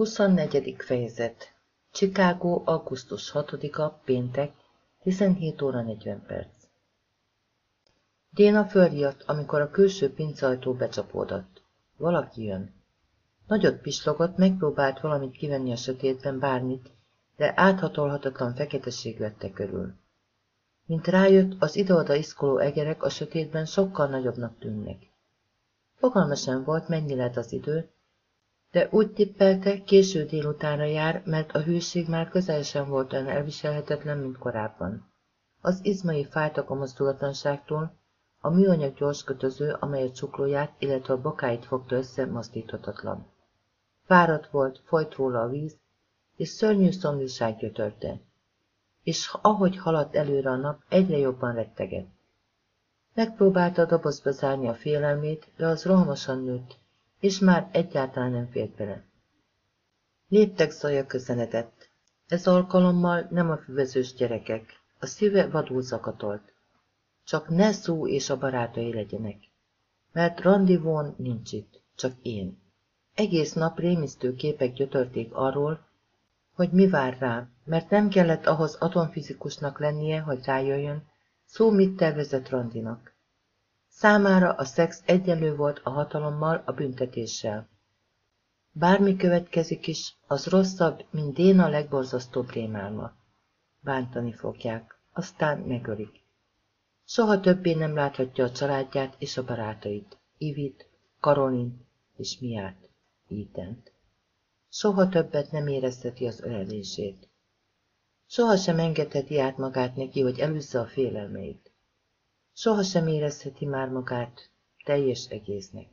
24. fejezet Chicago, augusztus 6-a, péntek, 17 óra 40 perc. Déna fölriadt, amikor a külső pincajtó becsapódott. Valaki jön. Nagyot pislogott, megpróbált valamit kivenni a sötétben, bármit, de áthatolhatatlan feketeség vette körül. Mint rájött, az ide-oda iszkoló egerek a sötétben sokkal nagyobbnak tűnnek. Fogalma volt, mennyi lett az idő, de úgy tippelte, késő délutánra jár, mert a hűség már közel sem volt olyan elviselhetetlen, mint korábban. Az izmai fájtak a mozdulatlanságtól, a műanyag gyors kötöző, amely a csuklóját, illetve a bokáit fogta össze, mozdíthatatlan. Fáradt volt, folyt róla a víz, és szörnyű szomjúság gyötörte. És ahogy haladt előre a nap, egyre jobban rettegett. Megpróbálta a dobozba zárni a félelmét, de az rohamosan nőtt, és már egyáltalán nem fért bele. Léptek zaja közeledett. Ez alkalommal nem a füvezős gyerekek. A szíve vadul zakatolt. Csak ne szó és a barátai legyenek. Mert randivón nincs itt, csak én. Egész nap rémisztő képek gyötörték arról, hogy mi vár rá, mert nem kellett ahhoz atomfizikusnak lennie, hogy rájöjjön, szó mit tervezett Randinak. Számára a szex egyenlő volt a hatalommal, a büntetéssel. Bármi következik is, az rosszabb, mint Déna legborzasztóbb rémálma. Bántani fogják, aztán megölik. Soha többé nem láthatja a családját és a barátait, Ivit, Karolin és Miát, Ítent. Soha többet nem érezteti az ölelését. Soha sem engedheti át magát neki, hogy elűzze a félelmeit. Soha sem érezheti már magát teljes egésznek.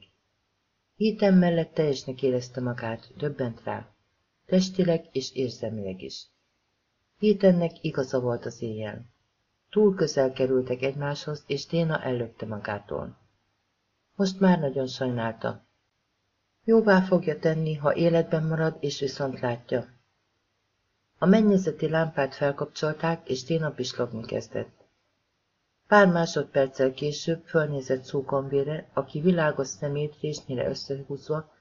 Héten mellett teljesnek érezte magát, döbbent rá, testileg és érzelmileg is. Hétennek igaza volt az éjjel. Túl közel kerültek egymáshoz, és Téna ellökte magától. Most már nagyon sajnálta. Jóvá fogja tenni, ha életben marad, és viszont látja. A mennyezeti lámpát felkapcsolták, és Téna pislogni kezdett. Pár másodperccel később fölnézett szókonvére, aki világos szemét résnyire összehúzva,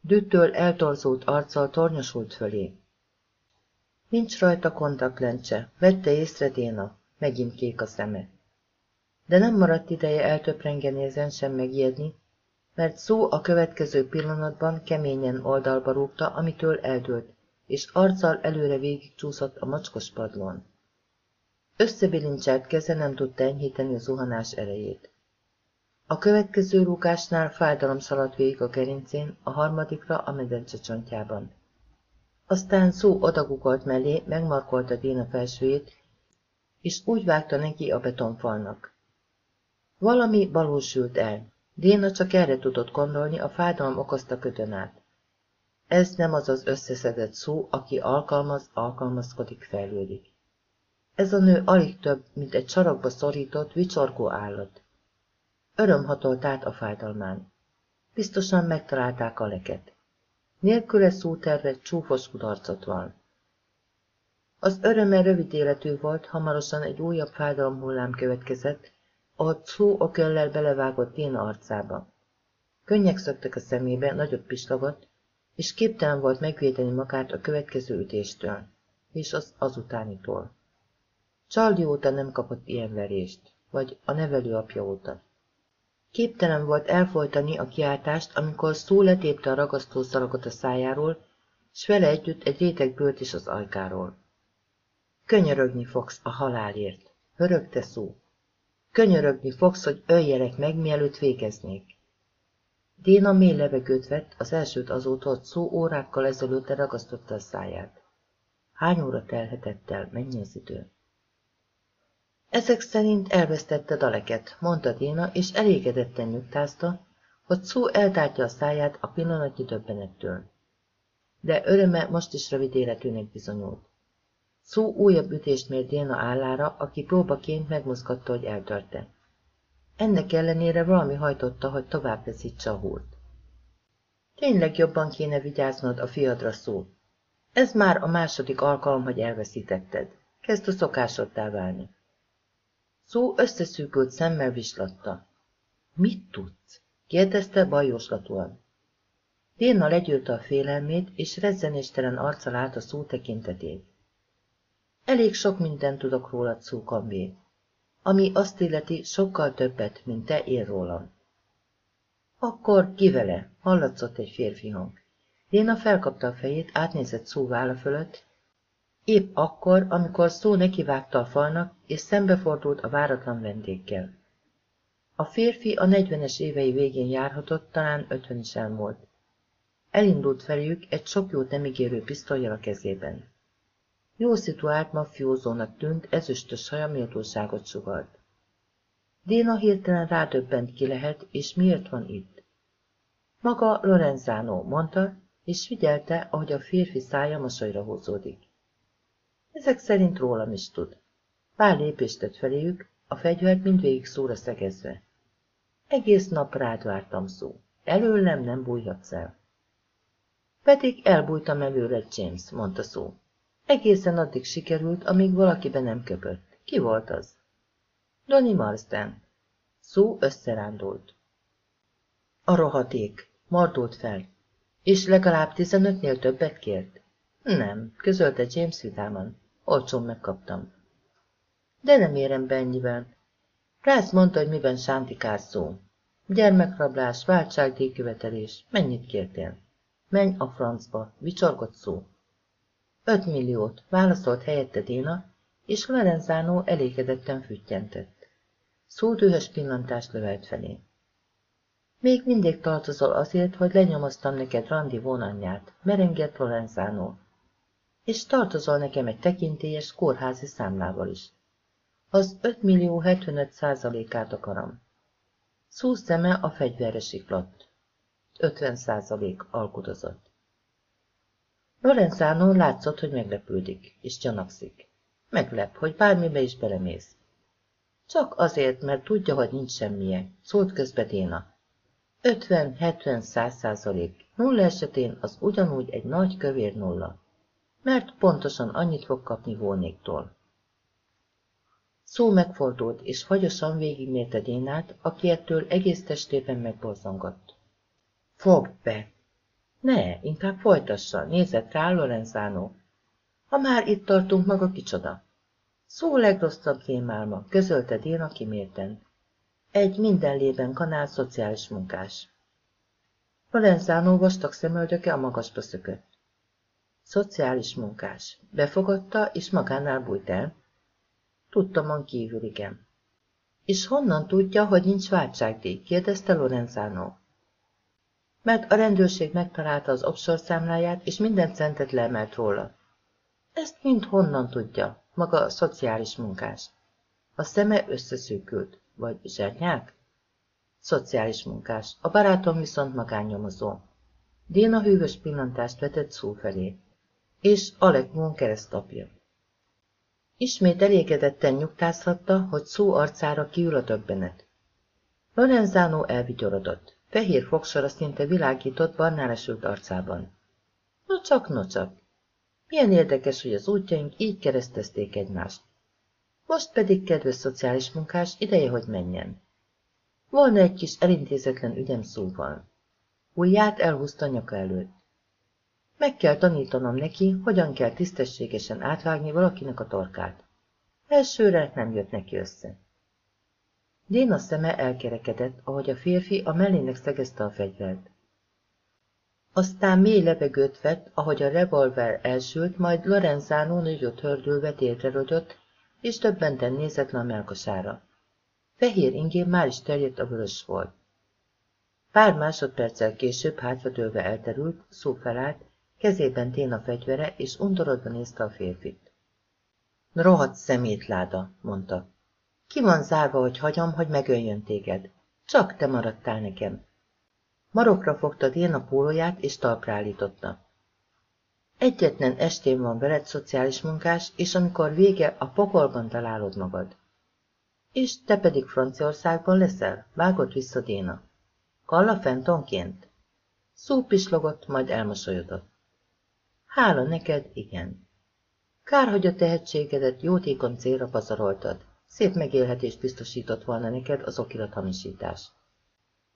düttől eltorzult arccal tornyosult fölé. Nincs rajta kontaktlencse, vette észre Déna, megint kék a szeme. De nem maradt ideje eltöprengeni ezen sem megijedni, mert szó a következő pillanatban keményen oldalba rúgta, amitől eldőlt, és arccal előre végig csúszott a macskos padlón. Összebilincselt keze nem tudta enyhíteni a zuhanás erejét. A következő rúgásnál fájdalom szaladt végig a gerincén, a harmadikra a medence csontjában. Aztán szó odagugolt mellé, megmarkolta Déna felsőjét, és úgy vágta neki a betonfalnak. Valami valósült el. Déna csak erre tudott gondolni, a fájdalom okozta ködön át. Ez nem az az összeszedett szó, aki alkalmaz, alkalmazkodik, fejlődik. Ez a nő alig több, mint egy sarokba szorított, vicsorgó állat. Öröm hatolt át a fájdalmán. Biztosan megtalálták a leket. Nélküle szóterve csúfos kudarcot van. Az öröme rövid életű volt, hamarosan egy újabb fájdalom hullám következett, ahogy szó a köllel belevágott én arcába. Könnyek szöktek a szemébe, nagyot pislogott, és képtelen volt megvédeni magát a következő ütéstől, és az azutánitól. Charlie óta nem kapott ilyen verést, vagy a nevelő apja óta. Képtelen volt elfolytani a kiáltást, amikor szó letépte a ragasztó szalagot a szájáról, s vele együtt egy réteg bőrt is az ajkáról. Könyörögni fogsz a halálért, hörögte szó. Könyörögni fogsz, hogy öljelek meg, mielőtt végeznék. Déna mély levegőt vett, az elsőt azóta, hogy szó órákkal ezelőtt ragasztotta a száját. Hány óra telhetett el, mennyi az idő? Ezek szerint elvesztette Daleket, mondta Déna, és elégedetten nyugtázta, hogy szó eltártja a száját a pillanatnyi döbbenettől. De öröme most is rövid életűnek bizonyult. Szó újabb ütést mért Déna állára, aki próbaként megmozgatta, hogy eltörte. Ennek ellenére valami hajtotta, hogy tovább veszítse a húrt. Tényleg jobban kéne vigyáznod a fiadra szó. Ez már a második alkalom, hogy elveszítetted. Kezd a szokásoddá válni. Szó összeszűkült szemmel vislatta. Mit tudsz? kérdezte bajoslatúan. Déna legyűrte a félelmét, és rezzenéstelen arccal állt a szó tekintetét. Elég sok mindent tudok rólad, szúkambé. Ami azt illeti, sokkal többet, mint te én rólam. Akkor ki vele? Hallatszott egy férfi hang. Déna felkapta a fejét, átnézett szó válla fölött, épp akkor, amikor szó nekivágta a falnak, és szembefordult a váratlan vendéggel. A férfi a negyvenes évei végén járhatott, talán ötven is elmúlt. Elindult feléjük egy sok jót nem ígérő pisztolyjal a kezében. Jó szituált mafiózónak tűnt, ezüstös haja méltóságot sugalt. Déna hirtelen rádöbbent ki lehet, és miért van itt. Maga Lorenzano, mondta, és figyelte, ahogy a férfi szája mosolyra húzódik. Ezek szerint rólam is tud. Pár lépést tett feléjük, a fegyvert mindvégig szóra szegezve. Egész nap rád vártam szó. Előlem nem bújhatsz el. Pedig elbújtam előre, James, mondta szó. Egészen addig sikerült, amíg valakibe nem köpött. Ki volt az? Donny Marsden. Szó összerándult. A rohadék. Mardult fel. És legalább tizenötnél többet kért? Nem, közölte James vidáman. Olcsón megkaptam. De nem érem be ennyivel. Rász mondta, hogy miben sántikál szó. Gyermekrablás, váltságdíjkövetelés. Mennyit kértél? Menj a francba, vicsorgott szó. Öt milliót, válaszolt helyette Déna, és Lorenzánó elégedetten füttyentett. Szó dühös pillantást lövelt felé. Még mindig tartozol azért, hogy lenyomoztam neked Randi vonanyját, merengett Lorenzánó. És tartozol nekem egy tekintélyes kórházi számlával is. Az 5 millió 75 százalékát akarom. Szó szeme a fegyverre siklott. 50 százalék alkudozott. Lorenzánó látszott, hogy meglepődik, és gyanakszik. Meglep, hogy bármibe is belemész. Csak azért, mert tudja, hogy nincs semmije, szólt közbe Déna. 50-70-100 százalék, nulla esetén az ugyanúgy egy nagy kövér nulla, mert pontosan annyit fog kapni volnéktól. Szó megfordult, és fagyosan végigmérte Dénát, aki ettől egész testében megborzongott. Fogd be! Ne, inkább folytassa, nézett rá Lorenzánó. Ha már itt tartunk, maga kicsoda. Szó legrosszabb rémálma, közölte Déna kimérten. Egy minden lében kanál szociális munkás. Lorenzánó vastag szemöldöke a magasba szökött. Szociális munkás. Befogadta, és magánál bújt el. Tudtamon kívül igen. És honnan tudja, hogy nincs váltságdíj? kérdezte Lorenzánó mert a rendőrség megtalálta az offshore számláját, és minden centet leemelt róla. Ezt mind honnan tudja, maga a szociális munkás. A szeme összeszűkült, vagy zsernyák? Szociális munkás, a barátom viszont magánnyomozó. Déna hűvös pillantást vetett szó felé, és Alec Moon keresztapja. Ismét elégedetten nyugtázhatta, hogy szó arcára kiül a döbbenet. Lorenzánó elvigyorodott. Fehér fogsora szinte világított barnál esült arcában. No csak, no csak. Milyen érdekes, hogy az útjaink így keresztezték egymást. Most pedig, kedves szociális munkás, ideje, hogy menjen. Volna egy kis elintézetlen ügyem szóval. Ujját elhúzta nyaka előtt. Meg kell tanítanom neki, hogyan kell tisztességesen átvágni valakinek a torkát. Elsőre nem jött neki össze. Déna szeme elkerekedett, ahogy a férfi a mellének szegezte a fegyvert. Aztán mély levegőt vett, ahogy a revolver elsült, majd Lorenzánó nagyot hördülve térre rogyott, és többenten nézett le a melkosára. Fehér ingén már is terjedt a vörös volt. Pár másodperccel később hátradőlve elterült, szó felállt, kezében Téna fegyvere, és undorodva nézte a férfit. Rohadt szemétláda, mondta. Ki van zárva, hogy hagyom, hogy megöljön téged. Csak te maradtál nekem. Marokra fogta Déna pólóját, és talpra. Egyetlen estén van veled szociális munkás, és amikor vége, a pokolban találod magad. És te pedig Franciaországban leszel? Vágott vissza Déna. Kalla Fentonként? Szó pislogott, majd elmosolyodott. Hála neked, igen. Kár, hogy a tehetségedet jótékony célra pazaroltad. Szép megélhetést biztosított volna neked az okirat hamisítás.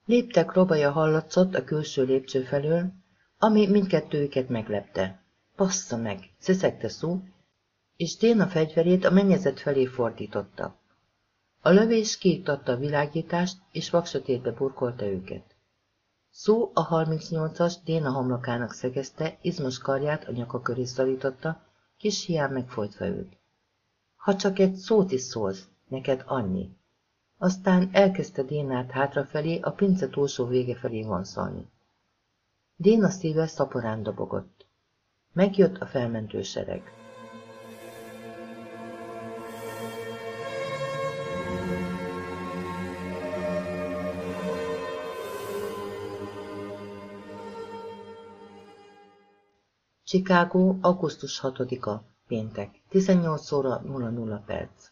Léptek robaja hallatszott a külső lépcső felől, ami mindkettőjüket meglepte. Passza meg, szeszegte szó, és Déna fegyverét a mennyezet felé fordította. A lövés kiiktatta a világítást, és vaksötétbe burkolta őket. Szó a 38-as Déna homlokának szegezte, izmos karját a nyaka köré szorította, kis hián megfojtva őt. Ha csak egy szót is szólsz, neked annyi. Aztán elkezdte Dénát hátrafelé, a pince túlsó vége felé vonszolni. Déna szíve szaporán dobogott. Megjött a felmentő sereg. Chicago, augusztus 6-a, péntek, 18 óra 00 perc.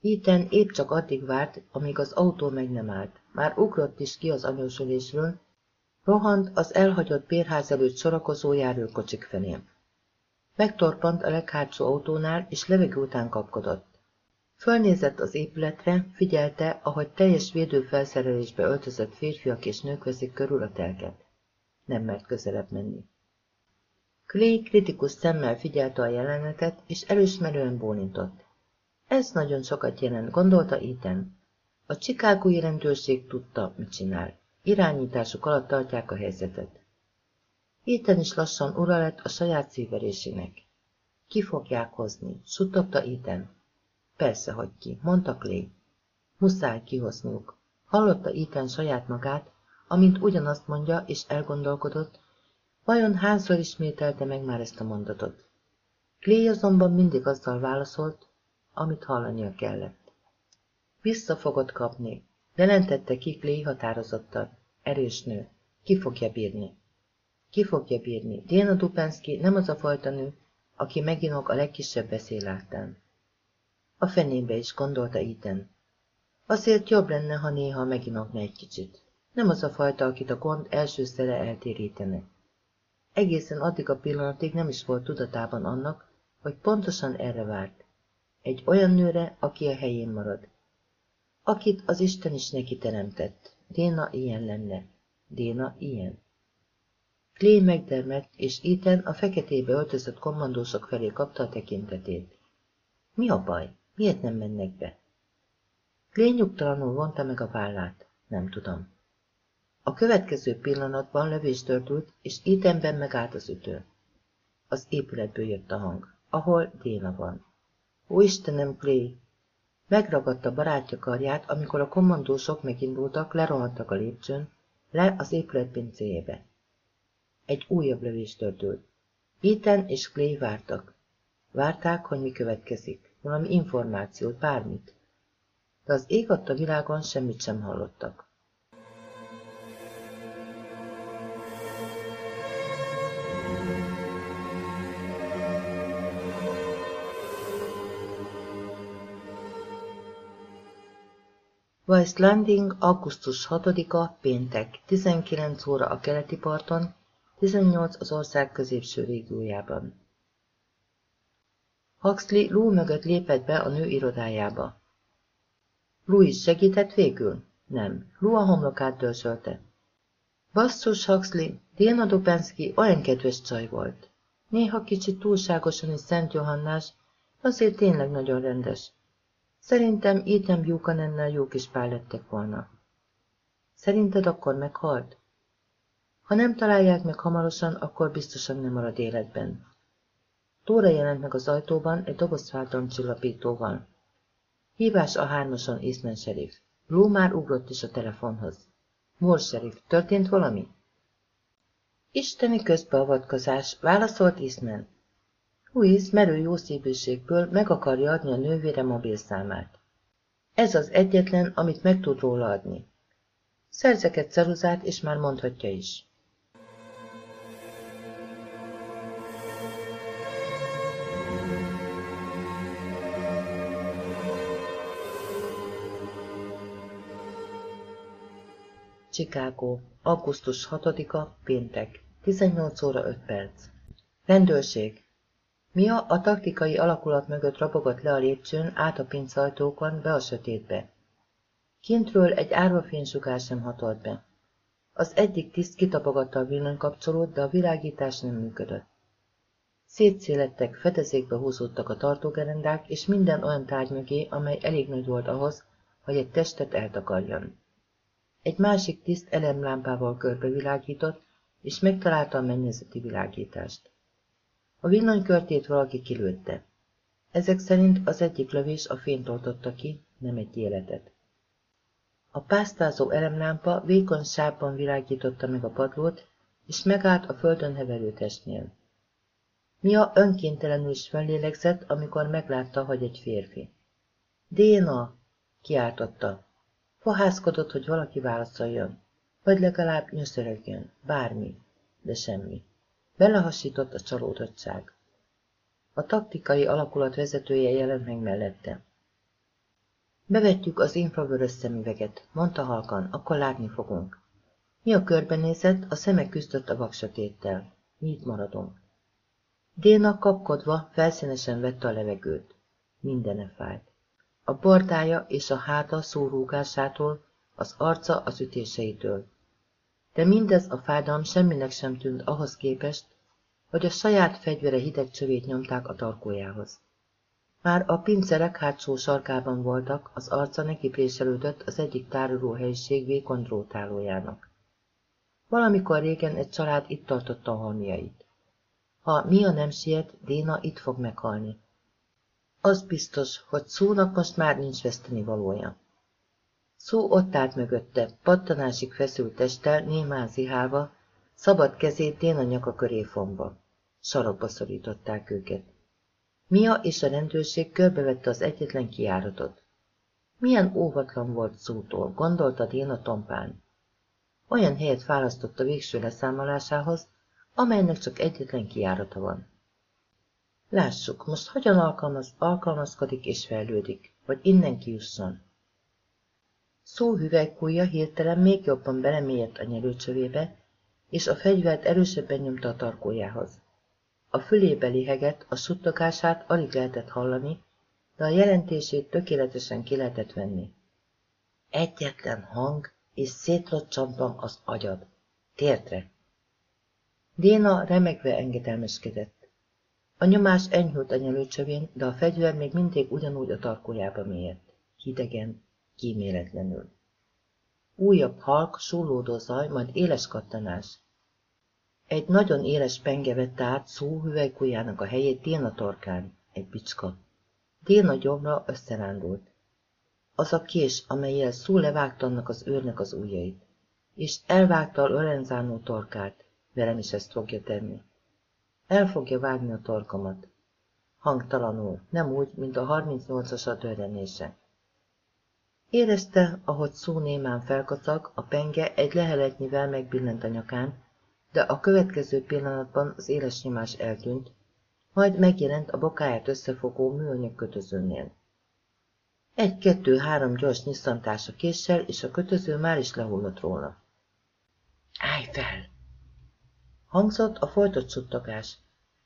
Ethan épp csak addig várt, amíg az autó meg nem állt. Már ugrott is ki az anyósülésről, rohant az elhagyott bérház előtt sorakozó járőkocsik felé. Megtorpant a leghátsó autónál, és levegő után kapkodott. Fölnézett az épületre, figyelte, ahogy teljes védőfelszerelésbe öltözött férfiak és nők veszik körül a telket. Nem mert közelebb menni. Clay kritikus szemmel figyelte a jelenetet, és elismerően bólintott. Ez nagyon sokat jelent, gondolta Ethan. A csikágói rendőrség tudta, mit csinál. Irányításuk alatt tartják a helyzetet. Ethan is lassan ura lett a saját szíverésének. Ki fogják hozni? Suttogta Ethan. Persze, hogy ki, mondta Clay. Muszáj kihozniuk. Hallotta Ethan saját magát, amint ugyanazt mondja, és elgondolkodott, vajon hányszor ismételte meg már ezt a mondatot. Clay azonban mindig azzal válaszolt, amit hallania kellett. Vissza fogod kapni, jelentette Clay határozottan. Erős nő. Ki fogja bírni? Ki fogja bírni? Diana Dupenski nem az a fajta nő, aki meginog a legkisebb beszélátán. A fenébe is gondolta Ethan. Azért jobb lenne, ha néha meginogna egy kicsit. Nem az a fajta, akit a gond első szere eltérítene. Egészen addig a pillanatig nem is volt tudatában annak, hogy pontosan erre várt. Egy olyan nőre, aki a helyén marad. Akit az Isten is neki teremtett. Déna ilyen lenne. Déna ilyen. Clay megdermett, és Ethan a feketébe öltözött kommandósok felé kapta a tekintetét. Mi a baj? Miért nem mennek be? Clay nyugtalanul vonta meg a vállát. Nem tudom. A következő pillanatban lövés történt, és Ethanben megállt az ütő. Az épületből jött a hang, ahol Déna van. Ó, Istenem, Clay! Megragadta barátja karját, amikor a kommandósok megindultak, lerohantak a lépcsőn, le az épület pincéjébe. Egy újabb lövés történt. Ethan és Clay vártak. Várták, hogy mi következik, valami információt, bármit. De az ég adta világon semmit sem hallottak. West Landing, augusztus 6-a, péntek, 19 óra a keleti parton, 18 az ország középső régiójában. Huxley Lou mögött lépett be a nő irodájába. Louis segített végül? Nem. Lou a homlokát dörzsölte. Basszus, Huxley, Diana Dupensky olyan kedves csaj volt. Néha kicsit túlságosan is Szent Johannás, azért tényleg nagyon rendes. Szerintem Ethan Buchanannel jó kis pár lettek volna. Szerinted akkor meghalt? Ha nem találják meg hamarosan, akkor biztosan nem marad életben. Tóra jelent meg az ajtóban egy doboz csillapítóval. Hívás a hármason Eastman sheriff. Lou már ugrott is a telefonhoz. Moore sheriff, történt valami? Isteni közbeavatkozás, válaszolt Eastman. Louis merő jószívűségből meg akarja adni a nővére mobilszámát. Ez az egyetlen, amit meg tud róla adni. Szerzek egy ceruzát, és már mondhatja is. Chicago, augusztus 6-a, péntek, 18 óra 5 perc. Rendőrség, Mia a taktikai alakulat mögött rabogott le a lépcsőn, át a pincajtókon, be a sötétbe. Kintről egy árvafénysugár sem hatolt be. Az egyik tiszt kitapogatta a villanykapcsolót, de a világítás nem működött. Szétszélettek, fedezékbe húzódtak a tartógerendák, és minden olyan tárgy mögé, amely elég nagy volt ahhoz, hogy egy testet eltakarjon. Egy másik tiszt elemlámpával körbevilágított, és megtalálta a mennyezeti világítást. A villanykörtét valaki kilőtte. Ezek szerint az egyik lövés a fényt oltotta ki, nem egy életet. A pásztázó elemlámpa vékony sávban világította meg a padlót, és megállt a földön heverő testnél. Mia önkéntelenül is fellélegzett, amikor meglátta, hogy egy férfi. Déna! kiáltotta. Fohászkodott, hogy valaki válaszoljon, vagy legalább nyöszörögjön, bármi, de semmi. Belehasított a csalódottság. A taktikai alakulat vezetője jelent meg mellette. Bevetjük az infravörös szemüveget, mondta halkan, akkor látni fogunk. Mi a körbenézett, a szeme küzdött a vaksötéttel. Mi itt maradunk. Déna kapkodva felszínesen vette a levegőt. Mindene fájt. A bordája és a háta szórúgásától, az arca az ütéseitől. De mindez a fájdalom semminek sem tűnt ahhoz képest, hogy a saját fegyvere hideg csövét nyomták a tarkójához. Már a pincerek hátsó sarkában voltak, az arca nekipréselődött az egyik tároló helyiség vékony drótálójának. Valamikor régen egy család itt tartotta a halmiait. Ha Mia nem siet, Déna itt fog meghalni. Az biztos, hogy szónak most már nincs veszteni valója. Szó ott állt mögötte, pattanásig feszült testtel, némán zihálva, szabad kezét Déna nyaka köré fomba. Sarokba szorították őket. Mia és a rendőrség körbevette az egyetlen kiáratot. Milyen óvatlan volt szótól, gondolta Déna tompán. Olyan helyet választott a végső leszámolásához, amelynek csak egyetlen kiárata van. Lássuk, most hogyan alkalmaz, alkalmazkodik és fejlődik, hogy innen kijusson. Szó hüvelykújja hirtelen még jobban belemélyedt a nyelőcsövébe, és a fegyvert erősebben nyomta a tarkójához. A fülébe liheget, a suttogását alig lehetett hallani, de a jelentését tökéletesen ki lehetett venni. Egyetlen hang, és szétlocsantam az agyad. Tértre! Déna remegve engedelmeskedett. A nyomás enyhült a nyelőcsövén, de a fegyver még mindig ugyanúgy a tarkójába mélyedt. Hidegen, kíméletlenül. Újabb halk, súlódó zaj, majd éles kattanás. Egy nagyon éles penge vette át szó hüvelykujjának a helyét Déna torkán, egy bicska. Déna gyomra összerándult. Az a kés, amelyel szó levágta annak az őrnek az ujjait, és elvágta a Lorenzánó torkát, velem is ezt fogja tenni. El fogja vágni a torkomat. Hangtalanul, nem úgy, mint a 38-as a dörrenése. Érezte, ahogy szó némán felkacag, a penge egy leheletnyivel megbillent a nyakán, de a következő pillanatban az éles nyomás eltűnt, majd megjelent a bokáját összefogó műanyag kötözőnél. Egy-kettő-három gyors nyisszantás a késsel, és a kötöző már is lehullott róla. Állj fel! Hangzott a folytott suttogás.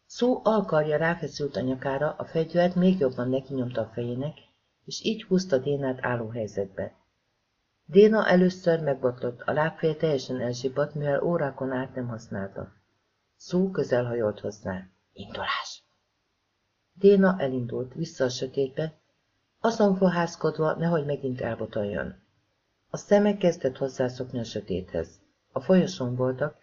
Szó alkarja ráfeszült a nyakára, a fegyvert még jobban neki nyomta a fejének, és így húzta Dénát álló helyzetbe. Déna először megbotlott, a lábfeje teljesen elzsibadt, mivel órákon át nem használta. Szó közel hajolt hozzá. Indulás! Déna elindult, vissza a sötétbe, azon fohászkodva, nehogy megint elbotaljon. A szeme kezdett hozzászokni a sötéthez. A folyosón voltak,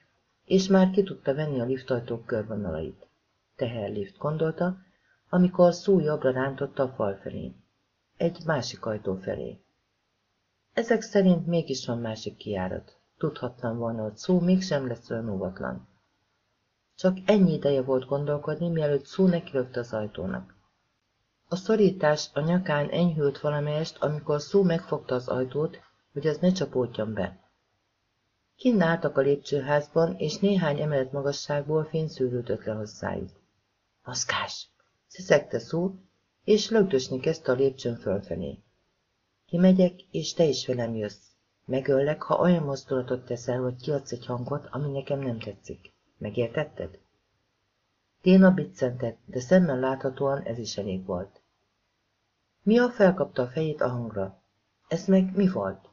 és már ki tudta venni a liftajtók körvonalait. Teherlift gondolta, amikor szó jobbra rántotta a fal felé. Egy másik ajtó felé. Ezek szerint mégis van másik kiárat. Tudhattam volna, hogy szó mégsem lesz olyan óvatlan. Csak ennyi ideje volt gondolkodni, mielőtt szó nekilökte az ajtónak. A szorítás a nyakán enyhült valamelyest, amikor szó megfogta az ajtót, hogy az ne csapódjon be. Kinn álltak a lépcsőházban, és néhány emelet magasságból fény szűrődött le hozzájuk. Maszkás! Szeszegte szó, és lögdösni kezdte a lépcsőn fölfelé. Kimegyek, és te is velem jössz. Megöllek, ha olyan mozdulatot teszel, hogy kiadsz egy hangot, ami nekem nem tetszik. Megértetted? Téna biccentett, de szemmel láthatóan ez is elég volt. Mia felkapta a fejét a hangra. Ez meg mi volt?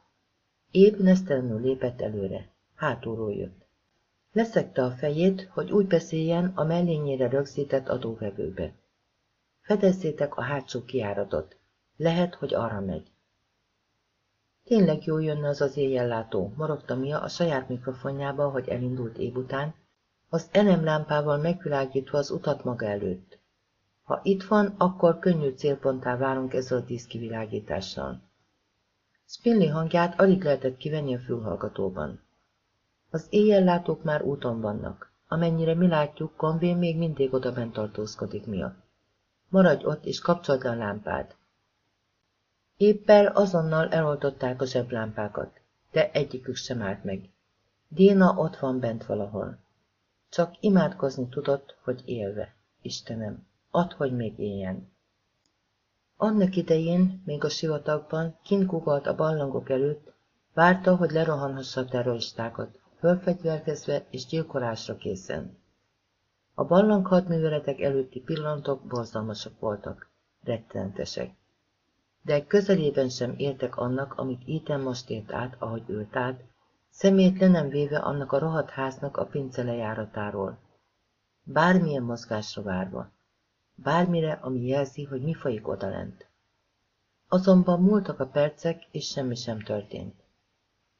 Épp nesztelenül lépett előre. hátulról jött. Leszekte a fejét, hogy úgy beszéljen a mellényére rögzített adóvevőbe. Fedezzétek a hátsó kiáratot. Lehet, hogy arra megy. Tényleg jó jönne az az éjjellátó, morogta Mia a saját mikrofonjába, hogy elindult év után, az enem lámpával megvilágítva az utat maga előtt. Ha itt van, akkor könnyű célponttá válunk ezzel a díszkivilágítással. Spinley hangját alig lehetett kivenni a fülhallgatóban. Az éjjellátók már úton vannak. Amennyire mi látjuk, Convén még mindig oda bent tartózkodik miatt. Maradj ott, és kapcsold a lámpád. Éppel azonnal eloltották a zseblámpákat, de egyikük sem állt meg. Déna ott van bent valahol. Csak imádkozni tudott, hogy élve. Istenem, add, hogy még éljen. Annak idején, még a sivatagban, kint kugolt a ballangok előtt, várta, hogy lerohanhassa a terroristákat, fölfegyverkezve és gyilkolásra készen. A ballang hadműveletek előtti pillanatok borzalmasak voltak, rettenetesek. De közelében sem értek annak, amit Ethan most ért át, ahogy ült át, szemét nem véve annak a rohadt háznak a pince lejáratáról. Bármilyen mozgásra várva. Bármire, ami jelzi, hogy mi folyik odalent. Azonban múltak a percek, és semmi sem történt.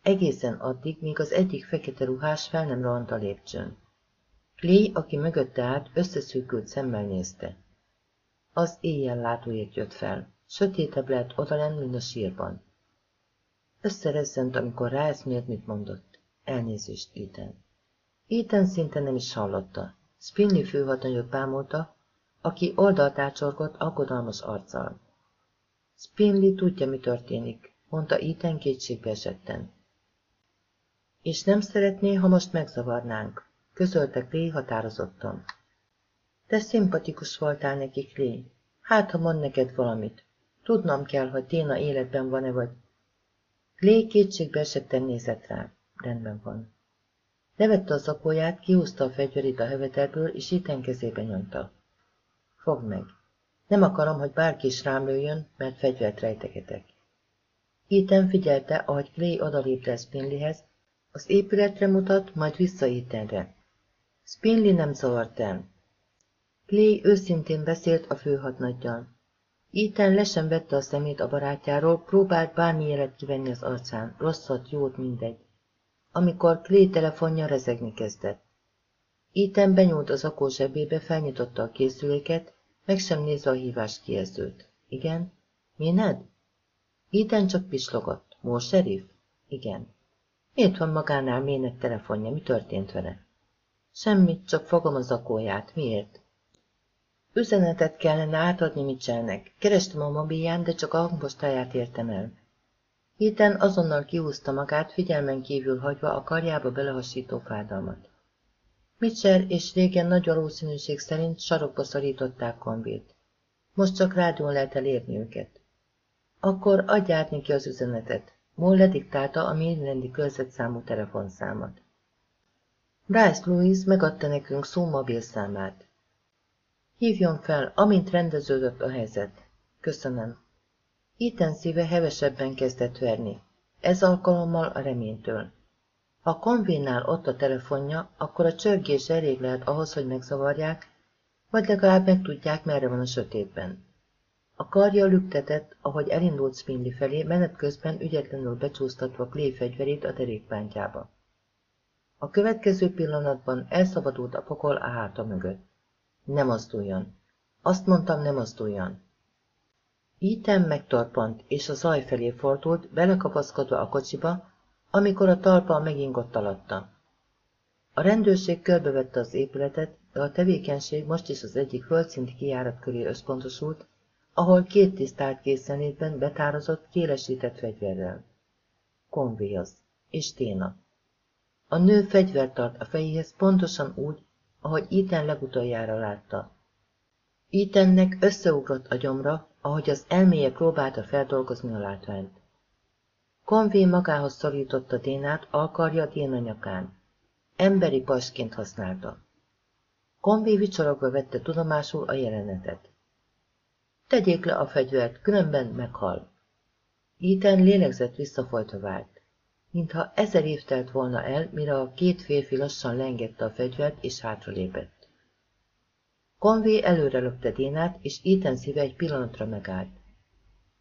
Egészen addig, míg az egyik fekete ruhás fel nem rohant a lépcsőn. Clay, aki mögötte állt, összeszűkült szemmel nézte. Az éjjel látóért jött fel. Sötétebb lett odalent, mint a sírban. Összerezzent, amikor ráeszmélt, mit mondott. Elnézést, Ethan. Ethan szinte nem is hallotta. Spinley főhatnagyot bámulta, aki oldalt ácsorgott aggodalmas arccal. Spinley tudja, mi történik, mondta Ethan kétségbe esetten. És nem szeretné, ha most megzavarnánk, közölte Clay határozottan. Te szimpatikus voltál neki, Clay. Hát, ha mond neked valamit. Tudnom kell, hogy Téna életben van-e vagy. Clay kétségbe esetten nézett rá. Rendben van. Levette a zakóját, kihúzta a fegyverét a hövetelből, és Ethan kezébe nyomta. Fogd meg. Nem akarom, hogy bárki is rám lőjön, mert fegyvert rejtegetek. Ethan figyelte, ahogy Clay odalépte Spinleyhez, az épületre mutat, majd vissza Ethanre. Spinley nem zavart el. Clay őszintén beszélt a főhadnaggyal. Ethan le sem vette a szemét a barátjáról, próbált bármi jelet kivenni az arcán, rosszat, jót, mindegy. Amikor Clay telefonja rezegni kezdett. Ethan benyúlt az akó zsebébe, felnyitotta a készüléket, meg sem nézve a hívás kijelzőt. Igen? Mi Ned? Ethan csak pislogott. Mór serif? Igen. Miért van magánál Ménet telefonja? Mi történt vele? Semmit, csak fogom az akóját. Miért? Üzenetet kellene átadni Mitchellnek. Kerestem a mobilján, de csak a hangpostáját értem el. Héten azonnal kihúzta magát, figyelmen kívül hagyva a karjába belehasító fádalmat. Mitchell és régen nagy valószínűség szerint sarokba szorították konvét. Most csak rádión lehet elérni őket. Akkor adját neki az üzenetet. Moll lediktálta a Marylandi körzetszámú telefonszámot. Bryce Louise megadta nekünk szó mobil számát. Hívjon fel, amint rendeződött a helyzet. Köszönöm. Ethan szíve hevesebben kezdett verni. Ez alkalommal a reménytől. Ha konvénál ott a telefonja, akkor a csörgés elég lehet ahhoz, hogy megzavarják, vagy legalább megtudják, merre van a sötétben. A karja lüktetett, ahogy elindult Spinley felé, menet közben ügyetlenül becsúsztatva Clay fegyverét a derékpántjába. A következő pillanatban elszabadult a pokol a háta mögött. Ne mozduljon. Azt mondtam, ne mozduljon. Ethan megtorpant, és a zaj felé fordult, belekapaszkodva a kocsiba, amikor a talpa megingott alatta. A rendőrség körbevette az épületet, de a tevékenység most is az egyik földszinti kijárat köré összpontosult, ahol két tisztált készenlétben betározott, kélesített fegyverrel. Az, és Téna. A nő fegyvert tart a fejéhez pontosan úgy, ahogy Ethan legutoljára látta. Ethannek összeugrott a gyomra, ahogy az elméje próbálta feldolgozni a látványt. Conway magához szorította Dénát, alkarja Déna nyakán. Emberi pasként használta. Conway vicsorogva vette tudomásul a jelenetet. Tegyék le a fegyvert, különben meghal. Ethan lélegzett visszafolytva vált. Mintha ezer év telt volna el, mire a két férfi lassan lengette a fegyvert és hátralépett. Conway előre lökte Dénát, és Ethan szíve egy pillanatra megállt.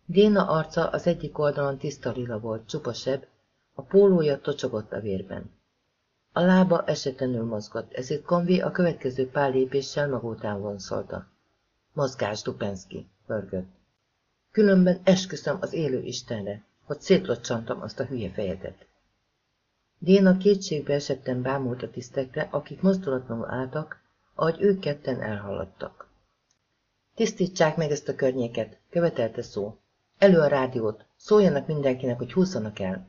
Déna arca az egyik oldalon tiszta lila volt, csupa seb, a pólója tocsogott a vérben. A lába esetlenül mozgott, ezért Conway a következő pár lépéssel maga után vonszolta. Mozgás, Dupenszki, pörgött. Különben esküszöm az élő Istenre, hogy szétlocsantam azt a hülye fejedet. Déna kétségbe esetten bámult a tisztekre, akik mozdulatlanul álltak, ahogy ők ketten elhaladtak. Tisztítsák meg ezt a környéket, követelte szó. Elő a rádiót, szóljanak mindenkinek, hogy húzzanak el.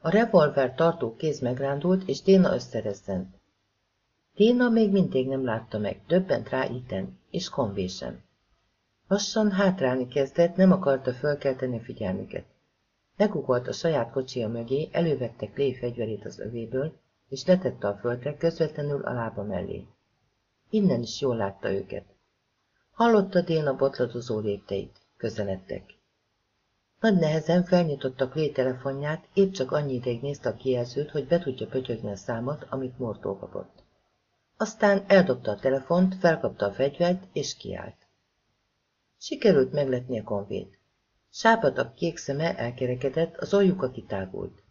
A revolver tartó kéz megrándult, és Déna összerezzent. Déna még mindig nem látta meg, döbbent rá itten, és konvésem. Lassan hátrálni kezdett, nem akarta fölkelteni a figyelmüket. Megugolt a saját kocsia mögé, elővette Clay fegyverét az övéből, és letette a földre közvetlenül a lába mellé. Innen is jól látta őket. Hallotta Déna botladozó lépteit. Közeledtek. Nagy nehezen felnyitotta Clay telefonját, épp csak annyi ideig nézte a kijelzőt, hogy be tudja pötyögni a számot, amit Mortó kapott. Aztán eldobta a telefont, felkapta a fegyvert, és kiállt. Sikerült megletni a konvét. Sápadabb kék szeme elkerekedett, az aljuka kitágult.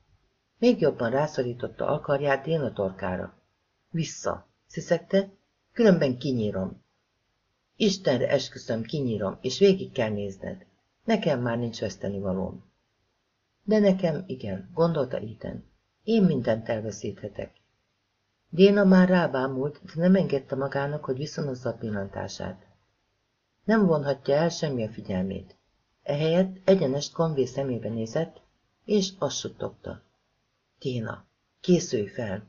Még jobban rászorította alkarját Déna torkára. Vissza, sziszegte, különben kinyírom. Istenre esküszöm, kinyírom, és végig kell nézned. Nekem már nincs vesztenivalóm. De nekem igen, gondolta Ethan. Én mindent elveszíthetek. Déna már rábámult, de nem engedte magának, hogy viszonozza a pillantását. Nem vonhatja el semmi a figyelmét. Ehelyett egyenest Conway szemébe nézett, és azt suttogta. Téna, készülj fel!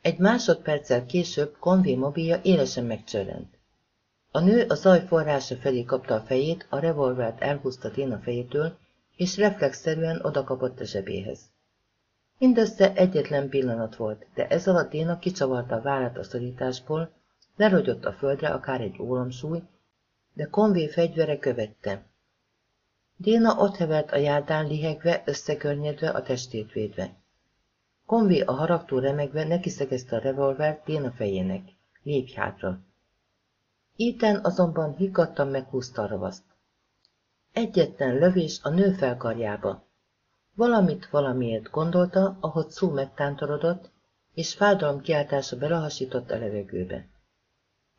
Egy másodperccel később Conway mobilja élesen megcsörrent. A nő a zaj forrása felé kapta a fejét, a revolvert elhúzta Téna fejétől, és reflexzerűen odakapott a zsebéhez. Mindössze egyetlen pillanat volt, de ez alatt Déna kicsavarta a vállat a szorításból, lerogyott a földre akár egy ólomsúly, de Conway fegyvere követte. Déna ott hevert a járdán lihegve, összekörnyedve, a testét védve. Conway a haragtól remegve nekiszegezte a revolvert Déna fejének. Lépj hátra! Ethan azonban higgadtan meghúzta a ravaszt. Egyetlen lövés a nő felkarjába. Valamit valamiért gondolta, ahogy szó megtántorodott, és fájdalom kiáltása belehasított a levegőbe.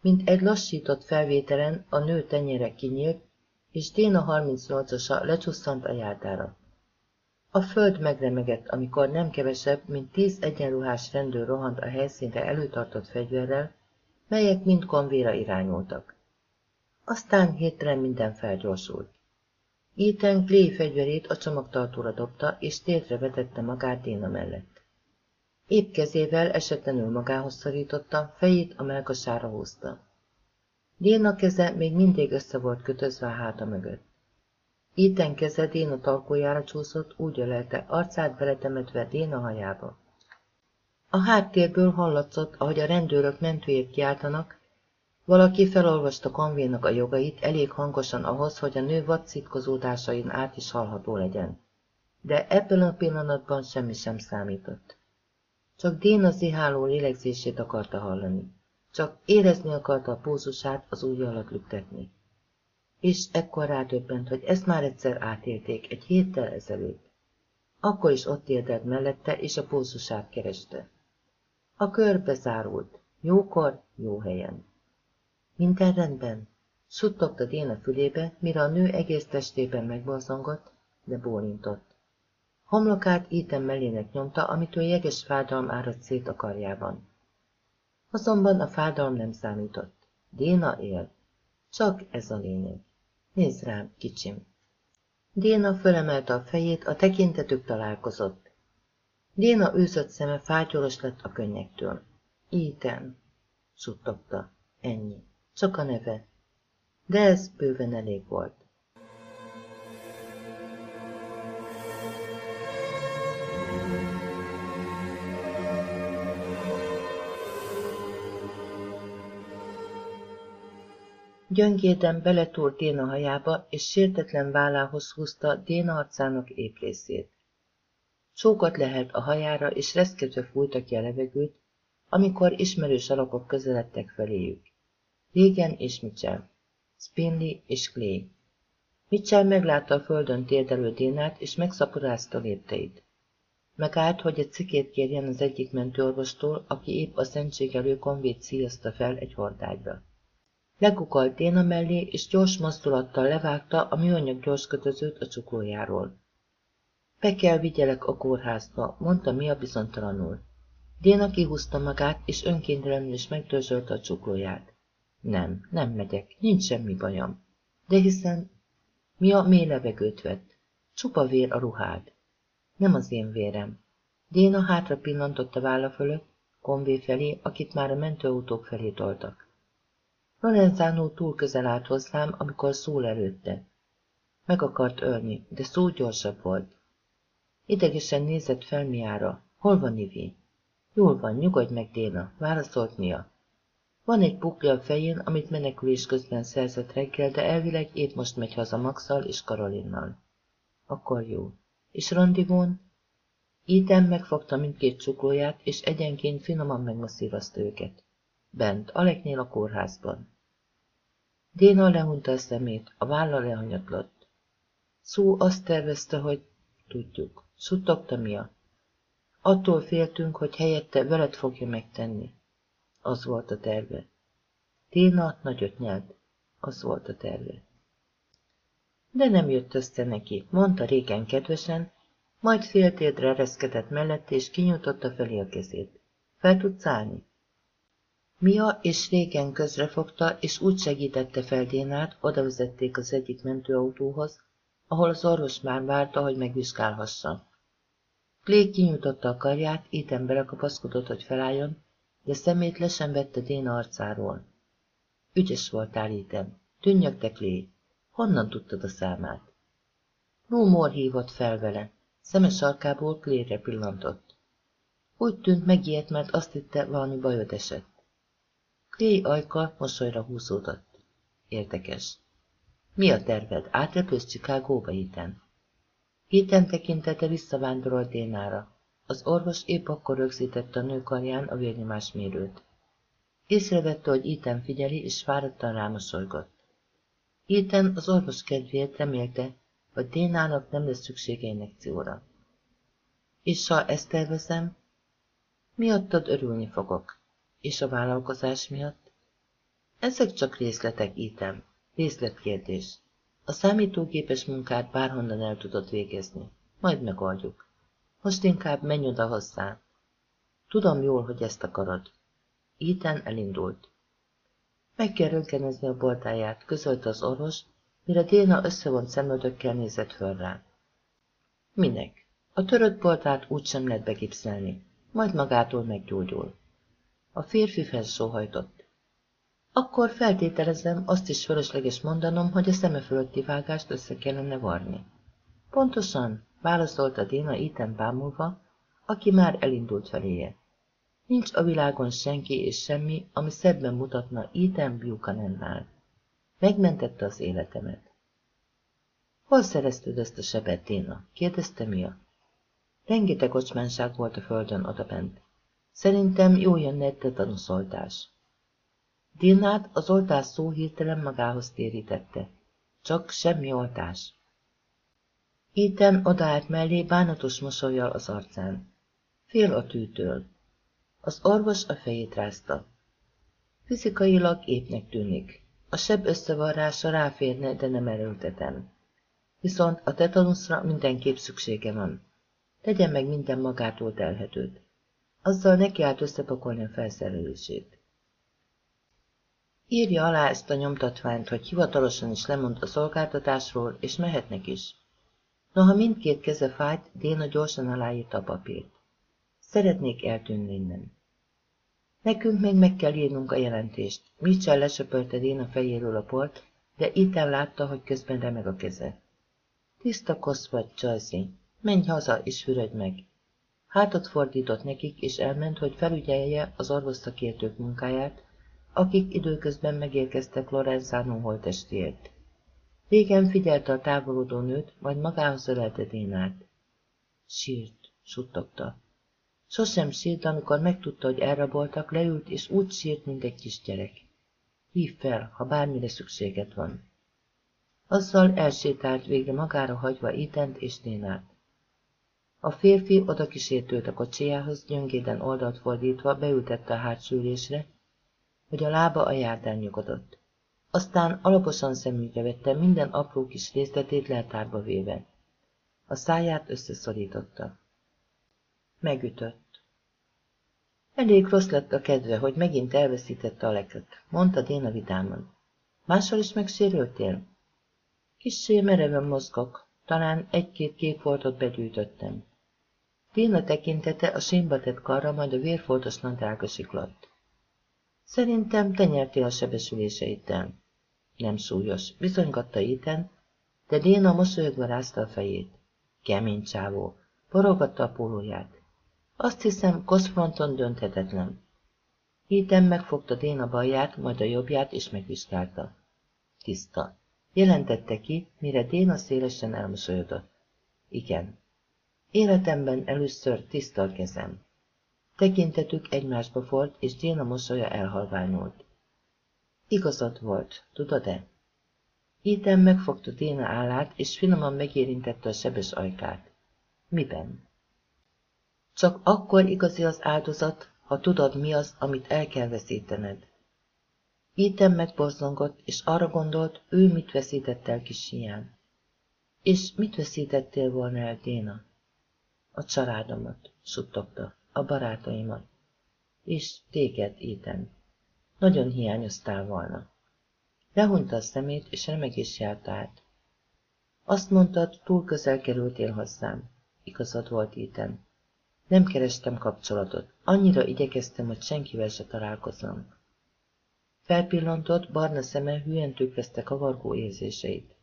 Mint egy lassított felvételen a nő tenyere kinyílt, és Déna 38-osa lecsusszant a járdára. A föld megremegett, amikor nem kevesebb, mint tíz egyenruhás rendőr rohant a helyszínre előtartott fegyverrel, melyek mind konvéra irányultak. Aztán hirtelen minden felgyorsult. Ethan Clay fegyverét a csomagtartóra dobta, és térdre vetette magát Déna mellett. Épp kezével esetlenül magához szorította, fejét a melkasára húzta. Déna keze még mindig össze volt kötözve a háta mögött. Itten keze Déna talkójára csúszott, úgy ölelte, arcát beletemetve Déna hajába. A háttérből hallatszott, ahogy a rendőrök mentőért kiáltanak, valaki felolvasta konvénak a jogait elég hangosan ahhoz, hogy a nő vadszitkozódásain át is hallható legyen. De ebben a pillanatban semmi sem számított. Csak Déna ziháló lélegzését akarta hallani. Csak érezni akarta a pózusát, az ujja alatt lüktetni. És ekkor rádöbbent, hogy ezt már egyszer átélték, egy héttel ezelőtt. Akkor is ott érdelt mellette, és a pózusát kereste. A kör bezárult. Jókor, jó helyen. Minden rendben. Suttogta Déna fülébe, mire a nő egész testében megborzongott, de bólintott. Homlokát Ethan mellének nyomta, amitől jeges fájdalom áradt szét a karjában. Azonban a fájdalom nem számított. Déna él. Csak ez a lényeg. Nézd rám, kicsim. Déna fölemelte a fejét, a tekintetük találkozott. Déna őzött szeme fátyolos lett a könnyektől. Ethan, suttogta. Ennyi. Csak a neve. De ez bőven elég volt. Gyöngéden beletúrt Déna hajába, és sértetlen vállához húzta Déna arcának éprészét. Csókot lehet a hajára, és reszketve fújta ki a levegőt, amikor ismerős alakok közeledtek feléjük. Régen és Mitchell, Spinley és Clay. Mitchell meglátta a földön térdelő Dénát, és megszaporázta lépteit. Megállt, hogy egy cikét kérjen az egyik mentőorvostól, aki épp a szentség elő konvét szíjazta fel egy hordágyra. Legukalt Déna mellé, és gyors mozdulattal levágta a műanyag gyors kötözőt a csuklójáról. Be kell vigyelek a kórházba, mondta Mia bizonytalanul. Déna kihúzta magát, és önkéntelenül is megdörzsölte a csuklóját. Nem, nem megyek, nincs semmi bajom. De hiszen Mia mély levegőt vett. Csupa vér a ruhád. Nem az én vérem. Déna hátra pillantott a válla fölött, Konvé felé, akit már a mentőautók felé toltak. Lorenzánó túl közel állt hozzám, amikor szól előtte. Meg akart ölni, de szó gyorsabb volt. Idegesen nézett fel Miára. Hol van Ivi? Jól van, nyugodj meg, Déna, válaszolt Mia. Van egy pukli a fején, amit menekülés közben szerzett reggel, de elvileg épp most megy haza Maxal és Karolinnal. Akkor jó. És randivón? Ethan megfogta mindkét csuklóját, és egyenként finoman megmasszírozta őket. Bent, Aleknél a kórházban. Déna lehunta a szemét, a válla lehanyatlott. Szó azt tervezte, hogy tudjuk. Suttogta Mia. Attól féltünk, hogy helyette veled fogja megtenni. Az volt a terve. Téna nagyot nyelt. Az volt a terve. De nem jött össze neki, mondta régen kedvesen, majd féltérdre reszkedett mellett, és kinyújtotta felé a kezét. Fel tudsz állni? Mia és régen közrefogta, és úgy segítette fel Dénát, odavezették az egyik mentőautóhoz, ahol az orvos már várta, hogy megvizsgálhassa. Clay kinyújtotta a karját, Ethan belekapaszkodott, hogy felálljon, de szemét le sem vette Déna arcáról. Ügyes voltál, Ethan. Tűnnyögte Clay. Honnan tudtad a számát? Lou Moore hívott fel vele. Szeme sarkából Clayre pillantott. Úgy tűnt megijedt, mert azt hitte, valami bajod esett. Clay ajka mosolyra húzódott. Érdekes. Mi a terved? Átrepülsz Chicagóba, Ethan? Ethan tekintete visszavándorolt Dénára. Az orvos épp akkor rögzítette a nő karján a vérnyomásmérőt. Észrevette, hogy Ethan figyeli, és fáradtan rámosolygott. Ethan az orvos kedvéért remélte, hogy Dénának nem lesz szüksége injekcióra. És ha ezt tervezem, miattad örülni fogok. És a vállalkozás miatt? Ezek csak részletek, Ethan. Részletkérdés. A számítógépes munkát bárhonnan el tudod végezni. Majd megoldjuk. Most inkább menj oda hozzá. Tudom jól, hogy ezt akarod. Ethan elindult. Meg kell röntgenezni a boltáját, közölte az orvos, mire Déna összevont szemöldökkel nézett föl rá. Minek? A törött boltát úgysem lehet begipszelni, majd magától meggyógyul. A férfi felsóhajtott. Akkor feltételezem, azt is fölösleges mondanom, hogy a szeme fölötti vágást össze kellene varni. Pontosan, válaszolta Déna Ethan bámulva, aki már elindult feléje. Nincs a világon senki és semmi, ami szebben mutatna Ethan Buchanannál. Megmentette az életemet. Hol szerezted ezt a sebet, Déna? kérdezte Mia. Rengeteg ocsmánság volt a földön odabent. Szerintem jó jönne egy tetanuszoltás. Dinát az oltás szó hirtelen magához térítette. Csak semmi oltás. Ethan odaállt mellé bánatos mosolyjal az arcán. Fél a tűtől. Az orvos a fejét rázta. Fizikailag épnek tűnik. A seb összevarrása ráférne, de nem erőltetem. Viszont a tetanuszra mindenképp szüksége van. Tegyen meg minden magától telhetőt. Azzal neki állt összepakolni a felszerelését. Írja alá ezt a nyomtatványt, hogy hivatalosan is lemond a szolgáltatásról, és mehetnek is. Noha mindkét keze fájt, Déna gyorsan aláírta a papírt. Szeretnék eltűnni innen. Nekünk még meg kell írnunk a jelentést. Mitchell lesöpölte Déna fejéről a port, de Ethan látta, hogy közben remeg a keze. Tiszta kosz vagy, Joyce. Menj haza, és fürödj meg. Hátat fordított nekik, és elment, hogy felügyelje az orvosszakértők munkáját, akik időközben megérkeztek Lorenzánó holtestéért. Régen figyelte a távolodó nőt, majd magához ölelte Dénát. Sírt, suttogta. Sosem sírt, amikor megtudta, hogy elraboltak, leült, és úgy sírt, mint egy kisgyerek. Hív fel, ha bármire szükséged van. Azzal elsétált végre magára hagyva Itent és Nénát. A férfi oda kísértőt a kocsijához, gyöngéden oldalt fordítva beültette a hátsülésre, hogy a lába a járdán nyugodott. Aztán alaposan szemügyre vette minden apró kis részletét leltárba véve. A száját összeszorította. Megütött. Elég rossz lett a kedve, hogy megint elveszítette a leket, mondta Déna vidáman. Máshol is megsérültél? Kissé mereven mozgok, talán egy-két képfoltot begyűjtöttem. Déna tekintete a sínba tett karra, majd a vérfoltos nadrágra siklott. Szerintem te nyertél a sebesüléseiddel. Nem súlyos, bizonygatta Iten, de Déna mosolyogva rázta a fejét. Kemény csávó, porogatta a pólóját. Azt hiszem, koszfronton dönthetetlen. Iten megfogta Déna balját, majd a jobbját, és megvizsgálta. Tiszta. Jelentette ki, mire Déna szélesen elmosolyodott. Igen. Életemben először tiszta a kezem. Tekintetük egymásba fort, és Déna mosolya elhalványult. Igazad volt, tudod-e? Ethan megfogta Déna állát, és finoman megérintette a sebes ajkát. Miben? Csak akkor igazi az áldozat, ha tudod mi az, amit el kell veszítened. Ethan megborzongott, és arra gondolt, ő mit veszített el kis hián. És mit veszítettél volna el, Déna? A családomat, suttogta, a barátaimat. És téged, Ethan. Nagyon hiányoztál volna. Lehunta a szemét, és remegés járt át. Azt mondtad, túl közel kerültél hozzám. Igazad volt, Ethan. Nem kerestem kapcsolatot. Annyira igyekeztem, hogy senkivel se találkozom. Felpillantott, barna szeme hülyen tükrözte kavargó érzéseit.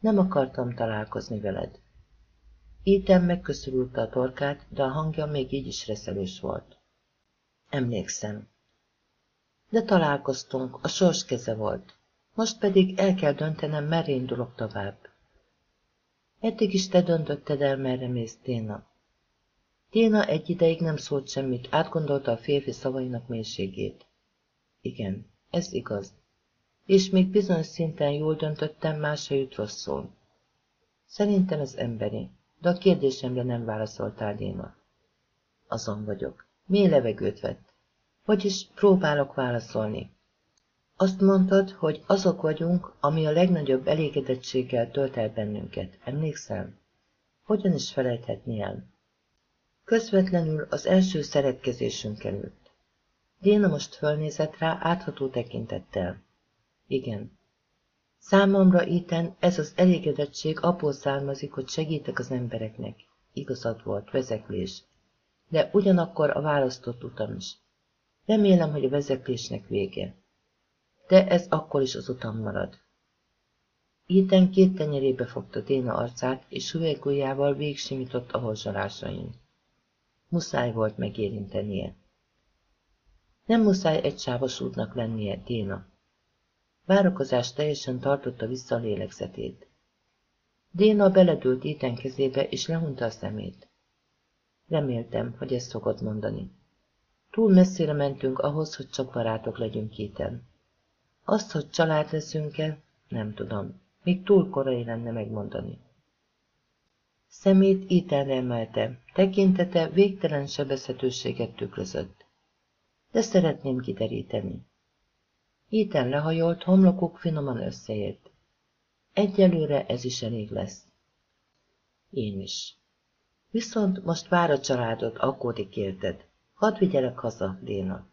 Nem akartam találkozni veled. Ethan megköszörülte a torkát, de a hangja még így is reszelős volt. Emlékszem. De találkoztunk, a sors keze volt. Most pedig el kell döntenem, merre indulok tovább. Eddig is te döntötted el, merre mész, Téna. Téna egy ideig nem szólt semmit, átgondolta a férfi szavainak mélységét. Igen, ez igaz. És még bizonyos szinten jól döntöttem, más se jut rosszul. Szerintem ez emberi, de a kérdésemre nem válaszoltál, Déna. Azon vagyok. Mély levegőt vett. Vagyis próbálok válaszolni. Azt mondtad, hogy azok vagyunk, ami a legnagyobb elégedettséggel tölt el bennünket. Emlékszel? Hogyan is felejthetni el? Közvetlenül az első szeretkezésünk előtt. Déna most fölnézett rá átható tekintettel. Igen. Számomra itten ez az elégedettség abból származik, hogy segítek az embereknek. Igazad volt, vezeklés. De ugyanakkor a választott utam is. Remélem, hogy a vezeklésnek vége de ez akkor is az utam marad. Ethan két tenyerébe fogta Déna arcát, és hüvelykujjával végsimított a horzsalásain. Muszáj volt megérintenie. Nem muszáj egy sávos útnak lennie, Déna. Várakozás teljesen tartotta vissza a lélegzetét. Déna beledült Ethan kezébe, és lehunta a szemét. Reméltem, hogy ezt szokott mondani. Túl messzire mentünk ahhoz, hogy csak barátok legyünk Ethan. Azt, hogy család leszünk-e, nem tudom. Még túl korai lenne megmondani. Szemét ítelre emelte, tekintete végtelen sebezhetőséget tükrözött. De szeretném kideríteni. Íten lehajolt, homlokuk finoman összeért. Egyelőre ez is elég lesz. Én is. Viszont most vár a családot, aggódik érted. Hadd vigyelek haza, Déna.